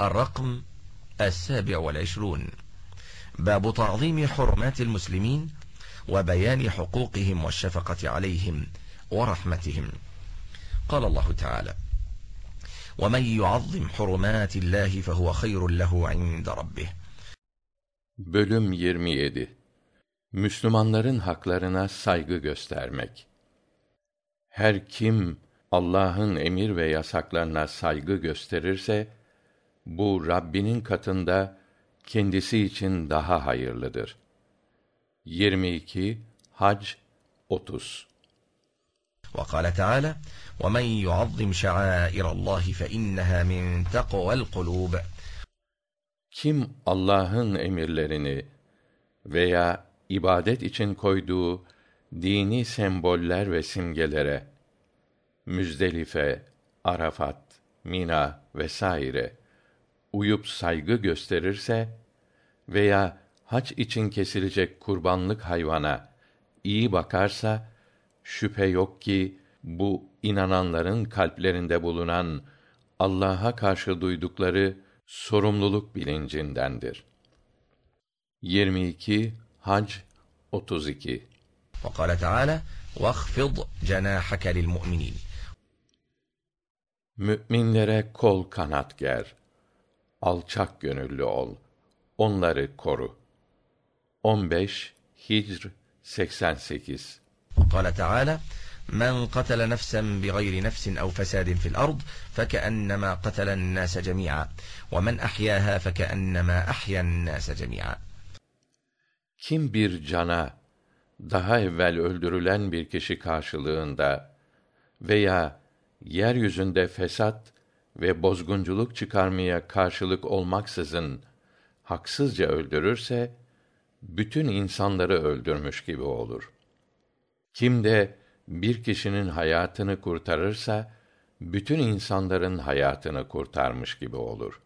الرقم السابع والعشرون باب تعظيم حرمات المسلمين وبيان حقوقهم والشفقة عليهم ورحمتهم قال الله تعالى ومن يعظم حرمات الله فهو خير له عند ربه Bölüm 27 Müslümanların haklarına saygı göstermek. Her kim Allah'ın emir ve yasaklarına saygı gösterirse bu Rabbinin katında kendisi için daha hayırlıdır. 22 Hac 30 وقال تعالى ومن يعظم شعائر الله فإنها من تقوى القلوب Kim Allah'ın emirlerini veya ibadet için koyduğu dini semboller ve simgelere Müzdelife, Arafat, Mina vesaire uyup saygı gösterirse veya hac için kesilecek kurbanlık hayvana iyi bakarsa şüphe yok ki bu inananların kalplerinde bulunan Allah'a karşı duydukları sorumluluk bilincindendir. 22 Hac 32 وقال تعالى واخفض جناحك للمؤمنين Müminlere kol kanat ger. alçak gönüllü ol. Onları koru. 15 hicr 88 kâle teâlâ men katele nefsen bigayri nefsin ev fesadin fil ard fekeennemâ katelen nâse cemî'â ve men ahyâhâ fekeennemâ ahyen nâse cemî'â kim bir cana daha evvel öldürülen bir kişi karşılığında veya yeryüzünde fesat ve bozgunculuk çıkarmaya karşılık olmaksızın haksızca öldürürse bütün insanları öldürmüş gibi olur. Kim de bir kişinin hayatını kurtarırsa bütün insanların hayatını kurtarmış gibi olur.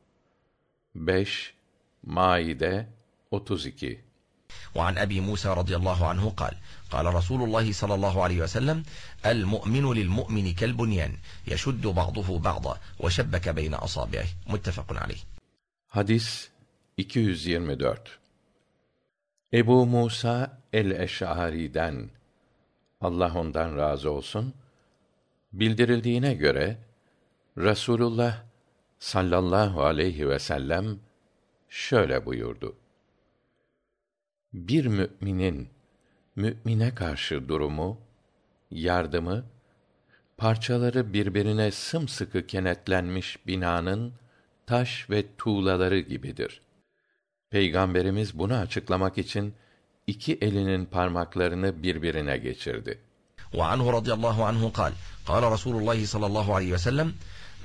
5 Maide 32 وعن أبي موسى رضي الله عنه قال قال رسول الله صلى الله عليه وسلم المؤمن للمؤمن كالبنيان يشد بعضه بعضا وشبك بين أصابعه متفق عليه Hadis 224 Ebu Musa el-Eş'ari'den Allah ondan razı olsun bildirildiğine göre Rasulullah sallallahu aleyhi ve sellem şöyle buyurdu. Bir müminin mümine karşı durumu, yardımı, parçaları birbirine sımsıkı kenetlenmiş binanın taş ve tuğlaları gibidir. Peygamberimiz bunu açıklamak için iki elinin parmaklarını birbirine geçirdi. وعنه رضي الله عنه قال قال رسول الله صلى الله عليه وسلم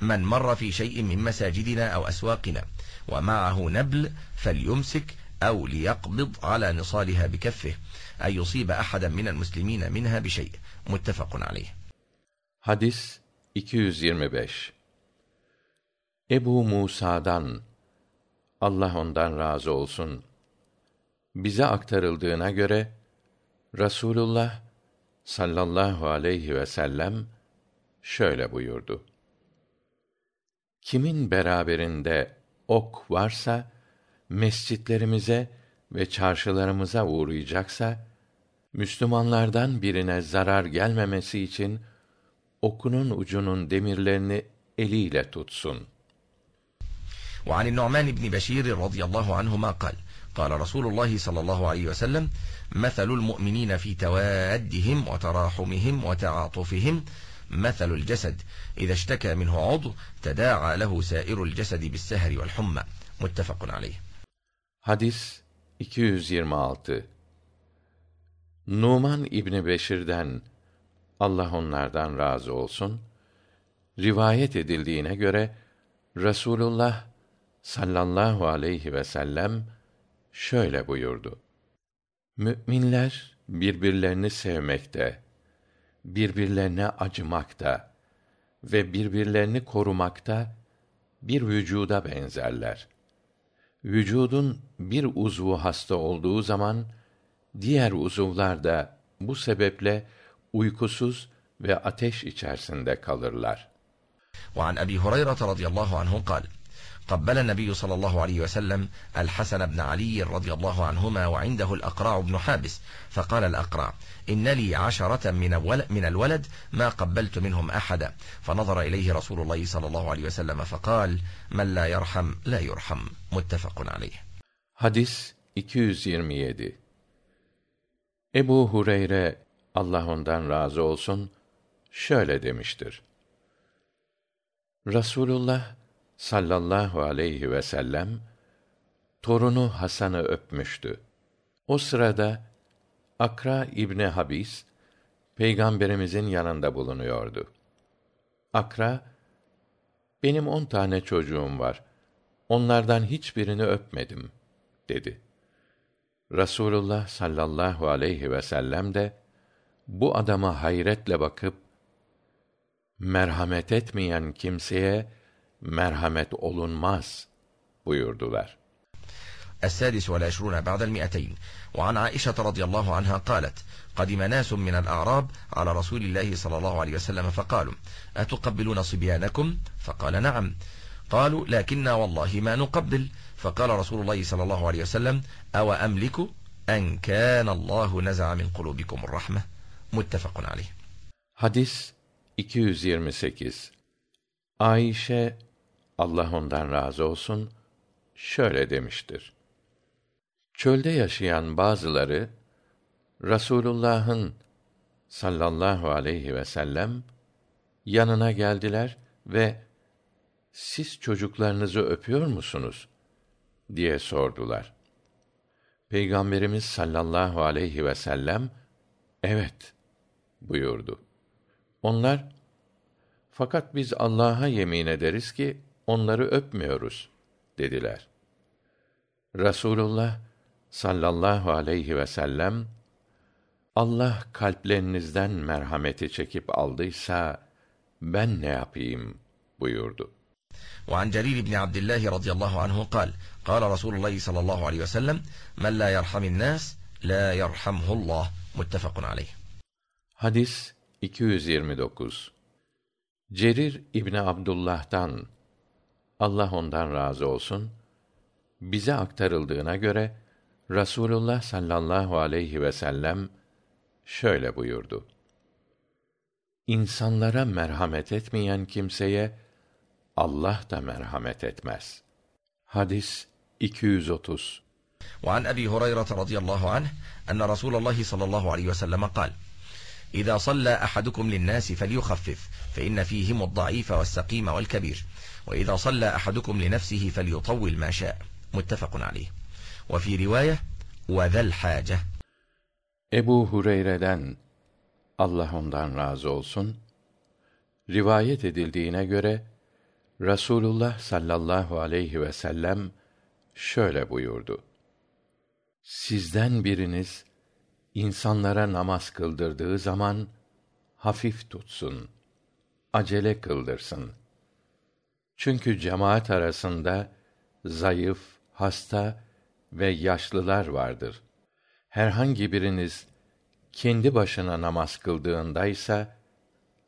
من مر في شيء من مساجدنا أو أسواقنا ومعه نبل فليمسك أو ليقبض على نصالها بكفه أن يصيب أحدا من المسلمين منها بشيء متفق عليه Hadis 225 Ebu Musa'dan Allah ondan razı olsun bize aktarıldığına göre Rasulullah sallallahu aleyhi ve sellem şöyle buyurdu. Kimin beraberinde ok varsa mescitlerimize ve çarşılarımıza uğrayacaksa Müslümanlardan birine zarar gelmemesi için okunun ucunun demirlerini eliyle tutsun. وعن النعمان بن بشير رضي الله عنهما قال قال رسول الله صلى الله عليه وسلم مثل المؤمنين في توادهم وتراحمهم وتعاطفهم مثل الجسد إذا اشتكى منه عضو تداعى له سائر الجسد بالسهر والحمى متفق عليه Hadis 226 Numan İbni Beşir'den Allah onlardan razı olsun rivayet edildiğine göre Rasulullah sallallahu aleyhi ve sellem şöyle buyurdu. Müminler birbirlerini sevmekte, birbirlerine acımakta ve birbirlerini korumakta bir vücuda benzerler vücudun bir uzvu hasta olduğu zaman diğer uzuvlar da bu sebeple uykusuz ve ateş içerisinde kalırlar. An abi hurayra radıyallahu anhu kal قبل النبي صلى الله عليه وسلم الحسن بن علي رضي الله عنهما وعنده الأقرع بن حابس فقال الأقرع إن لي عشرة من, من الولد ما قبلت منهم أحدا فنظر إليه رسول الله صلى الله عليه وسلم فقال من لا يرحم لا يرحم متفق عليه Hadis 227 Ebu Hureyre Allah ondan razı olsun şöyle demiştir. Rasulullah sallallahu aleyhi ve sellem torunu Hasan'ı öpmüştü. O sırada Akra İbni Habis peygamberimizin yanında bulunuyordu. Akra benim on tane çocuğum var. Onlardan hiçbirini öpmedim dedi. Rasulullah sallallahu aleyhi ve sellem de bu adama hayretle bakıp merhamet etmeyen kimseye merhamet olunmaz buyurdular. السادس والعشرون بعد المئتين وعن عائشة رضي الله عنها قالت قدم ناس من الأعراب على رسول الله صلى الله عليه وسلم فقالوا أتقبلون صبيانكم فقال نعم قالوا لكننا والله ما نقبل فقال رسول الله صلى الله عليه وسلم أو أملك أن كان الله نزع من قلوبكم الرحمة متفق عليه Hadis 228 Ayşe Allah ondan razı olsun şöyle demiştir. Çölde yaşayan bazıları Rasulullah'ın sallallahu aleyhi ve sellem yanına geldiler ve siz çocuklarınızı öpüyor musunuz diye sordular. Peygamberimiz sallallahu aleyhi ve sellem evet buyurdu. Onlar fakat biz Allah'a yemin ederiz ki onları öpmüyoruz dediler. Rasulullah sallallahu aleyhi ve sellem Allah kalplerinizden merhameti çekip aldıysa ben ne yapayım buyurdu. وعن جرير بن عبد الله رضي الله عنه قال قال رسول الله صلى الله عليه وسلم من لا يرحم الناس لا يرحمه الله متفق عليه Hadis 229 Cerir İbni Abdullah'tan allah ondan razı olsun bize aktarıldığına göre rasulullah sallallahu aleyhi vsellem şöyle buyurdu. İnsanlara merhamet etmeyen kimseye allah da merhamet etmez. Hadis an abi hureyraa radi allah anh ana rasul allahi sal allah aleyh vsellem kal. إذا صلى أحدكم للناس فليخفف فإن فيهم الضعيف والسقيم والكبير وإذا صلى أحدكم لنفسه فليطول ما شاء متفق عليه وفي رواية وذا الحاجة Ebu Hureyre'den Allah ondan razı olsun rivayet edildiğine göre Rasulullah sallallahu aleyhi ve sellem şöyle buyurdu. Sizden biriniz insanlara namaz kıldırdığı zaman hafif tutsun acele kıldırsın. Çünkü cemaat arasında zayıf hasta ve yaşlılar vardır. Herhangi biriniz kendi başına namaz kıldığındaysa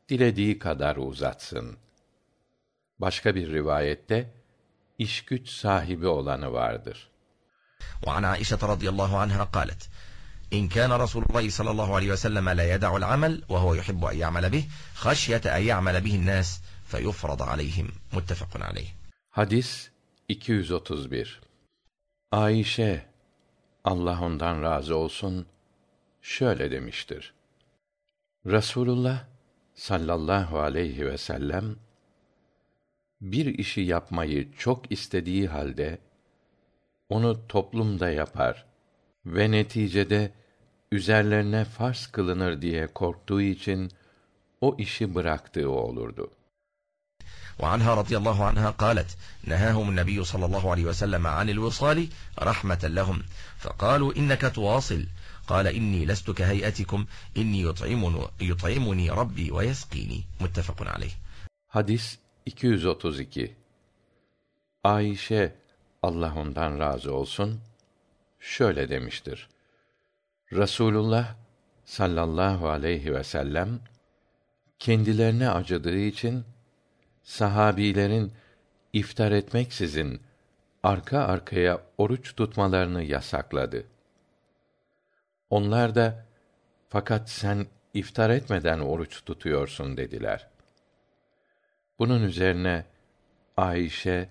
dilediği kadar uzatsın. Başka bir rivayette işgüç sahibi olanı vardır. an aişata radıyallahu anha kalet إن كان رسول الله صلى الله عليه وسلم لا يدع العمل وهو يحب أن يعمل به خشية أن يعمل به الناس فيفرض عليهم متفق عليه Hadis 231 Ayşe Allah ondan razı olsun şöyle demiştir. Rasulullah sallallahu aleyhi ve sellem bir işi yapmayı çok istediği halde onu toplumda yapar ve neticede üzerlerine farz kılınır diye korktuğu için o işi bıraktığı olurdu. وعنها رضي الله عنها قالت نهاهم النبي صلى الله عليه وسلم عن الوصال رحمة لهم فقالوا إنك تواصل قال إني لست كهيئتكم إني يطعمني, يطعمني ربي ويسقيني متفق عليه Hadis 232 Ayşe Allah ondan razı olsun şöyle demiştir. Rasulullah sallallahu aleyhi ve sellem kendilerine acıdığı için sahabilerin iftar etmeksizin arka arkaya oruç tutmalarını yasakladı. Onlar da fakat sen iftar etmeden oruç tutuyorsun dediler. Bunun üzerine Ayşe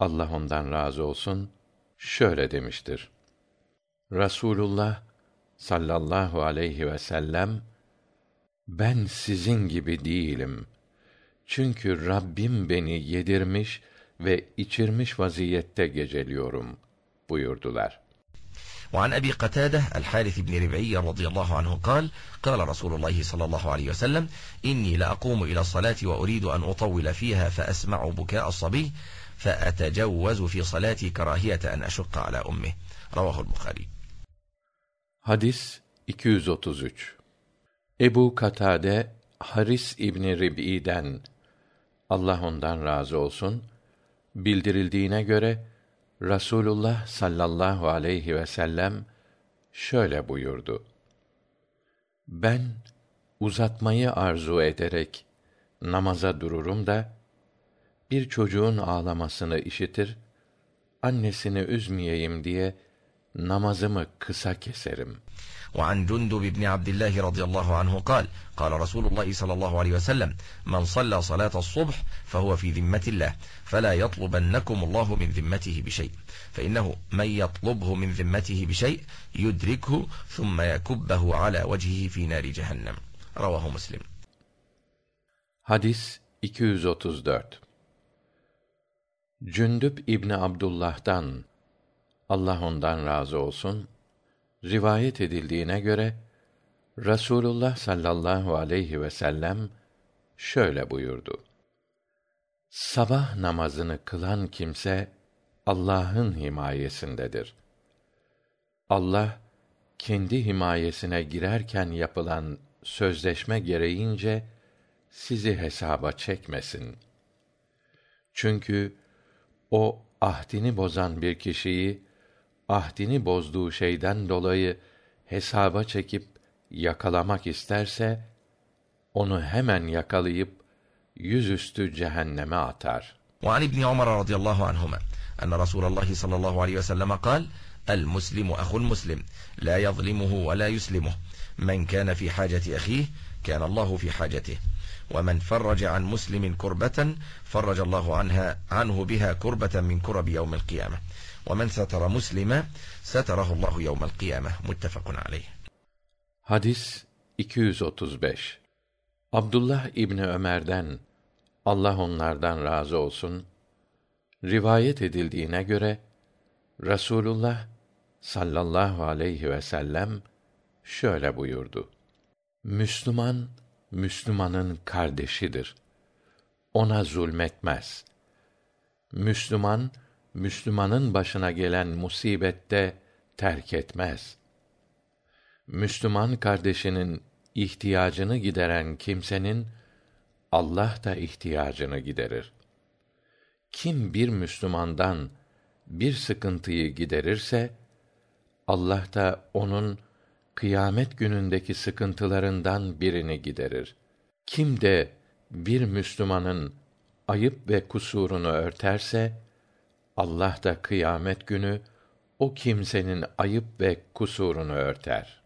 Allah ondan razı olsun şöyle demiştir. Rasulullah sallallahu aleyhi ve sellem ben sizin gibi değilim. Çünkü Rabbim beni yedirmiş ve içirmiş vaziyette geceliyorum buyurdular. وعن أبي قتادة الحارث بن ربعي رضي الله عنه قال قال رسول الله صلى الله عليه وسلم إني لأقوم إلى الصلاة وأريد أن أطول فيها فأسمع بكاء الصبي فأتجوز في صلاتي كراهية أن أشق على أمه رواه البخاري Hadis 233 Ebu Katade Haris İbni Rib'i'den Allah ondan razı olsun bildirildiğine göre Rasulullah sallallahu aleyhi ve sellem şöyle buyurdu. Ben uzatmayı arzu ederek namaza dururum da bir çocuğun ağlamasını işitir, annesini üzmeyeyim diye namazımı kısa keserim. وعن جندب بن عبد الله رضي الله عنه قال قال رسول الله صلى الله عليه وسلم من صلى صلاة الصبح فهو في ذمة الله فلا يطلبنكم الله من ذمته بشيء فإنه من يطلبه من ذمته بشيء يدركه ثم يكبه على وجهه في نار جهنم رواه مسلم Hadis 234 Cündüb İbni Abdullah'dan Allah ondan razı olsun rivayet edildiğine göre Rasulullah sallallahu aleyhi ve sellem şöyle buyurdu. Sabah namazını kılan kimse Allah'ın himayesindedir. Allah kendi himayesine girerken yapılan sözleşme gereğince sizi hesaba çekmesin. Çünkü o ahdini bozan bir kişiyi ahdini bozduğu şeyden dolayı hesaba çekip yakalamak isterse onu hemen yakalayıp yüzüstü cehenneme atar. وعن ابن عمر رضي الله عنهما أن رسول الله صلى الله عليه وسلم قال المسلم أخو المسلم لا يظلمه ولا يسلمه من كان في حاجة أخيه كان الله في حاجته ومن فرج عن مسلم كربة فرج الله عنها عنه بها كربة من كرب يوم القيامة ومن ستر مسلما ستره الله يوم القيامة متفق عليه Hadis 235 Abdullah İbni Ömer'den Allah onlardan razı olsun rivayet edildiğine göre Rasulullah sallallahu aleyhi ve sellem şöyle buyurdu. Müslüman Müslümanın kardeşidir. Ona zulmetmez. Müslüman Müslümanın başına gelen musibette terk etmez. Müslüman kardeşinin ihtiyacını gideren kimsenin Allah da ihtiyacını giderir. Kim bir Müslümandan bir sıkıntıyı giderirse Allah da onun kıyamet günündeki sıkıntılarından birini giderir. Kim de bir Müslümanın ayıp ve kusurunu örterse Allah da kıyamet günü o kimsenin ayıp ve kusurunu örter.